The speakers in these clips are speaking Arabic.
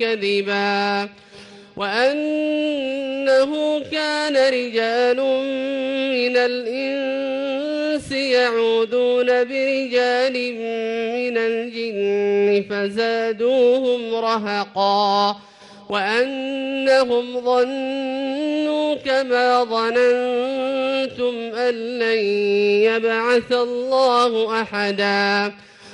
كذبا وأنه كان رجال من الإنس يعودون برجال من الجن فزادوهم رهقا وأنهم ظنوا كما ظننتم أن لن يبعث الله أحدا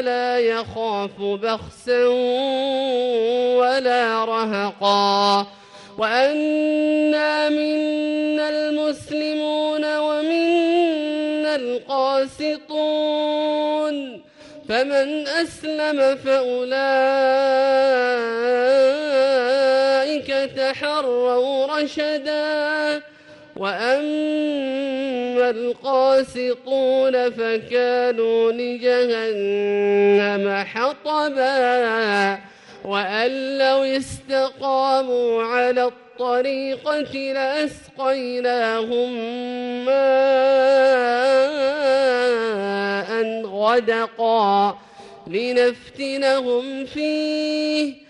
فلا يخاف بخسا ولا رهقا. وأنا منا المسلمون ومنا القاسطون. فمن أسلم فأولئك تحروا رشدا. وأما القاسطون فكانوا لجهنم حطبا وأن لو استقاموا على الطريقة لأسقيناهم ماء غدقا لنفتنهم فيه.